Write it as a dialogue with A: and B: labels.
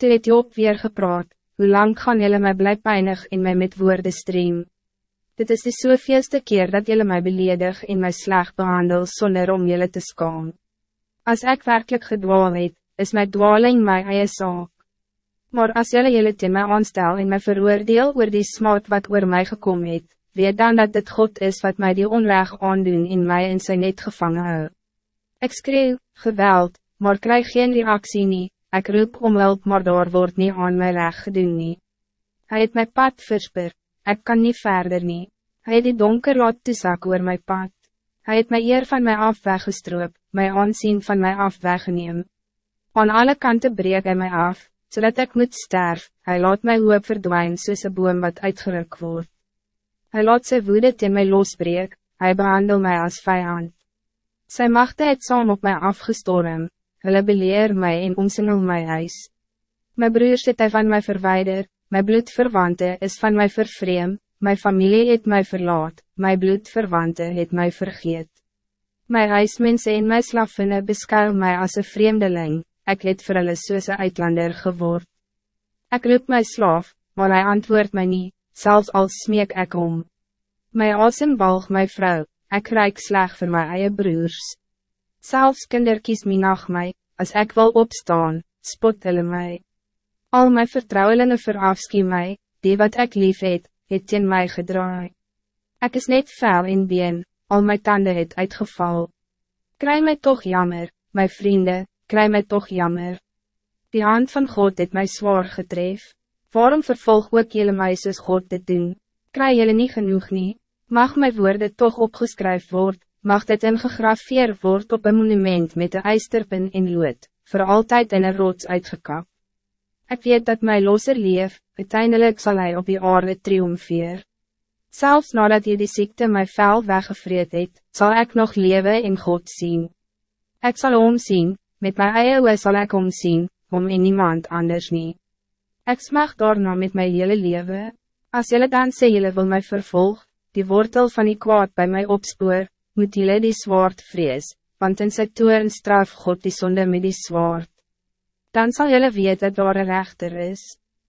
A: Toe het Job weer gepraat, hoe lang gaan jullie mij bly pijnig in mij met woorden stream? Dit is de soveelste keer dat jullie mij beledig in mij slag behandel zonder om jullie te skaam. Als ik werkelijk gedwaal het, is mijn dwaling mijn eie saak. Maar als jullie jullie te mij aanstel en mij veroordeel oor die smaad wat oor mij gekomen het, weet dan dat het God is wat mij die onrecht aandoen in mij in zijn net gevangen hou. Ik schreeuw, geweld, maar krijg geen reactie niet, ik roep om hulp maar daar wordt niet aan mij recht gedoen nie. Hij het mijn pad versper, ik kan niet verder nie. Hij het die donker laat toesak oor my pad. Hij het my eer van mij af weggestroop, my aansien van mij af weggeneem. Aan alle kanten breek hij mij af, zodat ik moet sterf, hij laat mij hoop verdwijnen soos een boom wat uitgeruk wordt. Hij laat sy woede teen my losbreek, hij behandel mij als vijand. Sy machte het saam op mij afgestorm, hulle beleer mij en omsingel my huis. My broers het hy van mij verwijder, my bloedverwante is van mij vervreem, my familie het mij verlaat, my bloedverwante het mij vergeet. My huismense en my slaffene beskou mij als een vreemdeling, ek het vir hulle soos een uitlander geword. Ek roep my slaaf, maar hij antwoordt mij niet, zelfs al smeek ek om. My asem balg my vrou, ek reik sleg vir my eie broers. Zelfs kinderkies minag my, as ek wil opstaan, spot hulle my. Al my vertrouwelinge verafskie my, die wat ek lief het, het teen my gedraai. Ek is net vuil in been, al my tanden het uitgeval. Kry my toch jammer, my vrienden, kry my toch jammer. Die hand van God het my zwaar getref. Waarom vervolg ook jylle my soos God dit doen? Kry jylle nie genoeg nie? Mag my woorden toch opgeskryf word, mag dit ingegrafeer word op een monument met de ijsterpen in lood, voor altijd in een rots uitgekap. Ik weet dat mijn loser leef, uiteindelijk zal hij op die aarde triomfeer. Zelfs nadat je die ziekte mijn vel weggevreed het, zal ik nog leven in God zien. Ik zal omzien, met mijn eie oe zal ik omzien, om in niemand anders niet. Ik smag daarna met mijn hele leven. Als jullie dan sê jullie wil mij vervolg, die wortel van die kwaad bij mij opspoor, moet jullie die zwaard vrees, want in sy toeren straf God die zonde met die zwaard. Dan zal jullie weten dat daar een rechter is.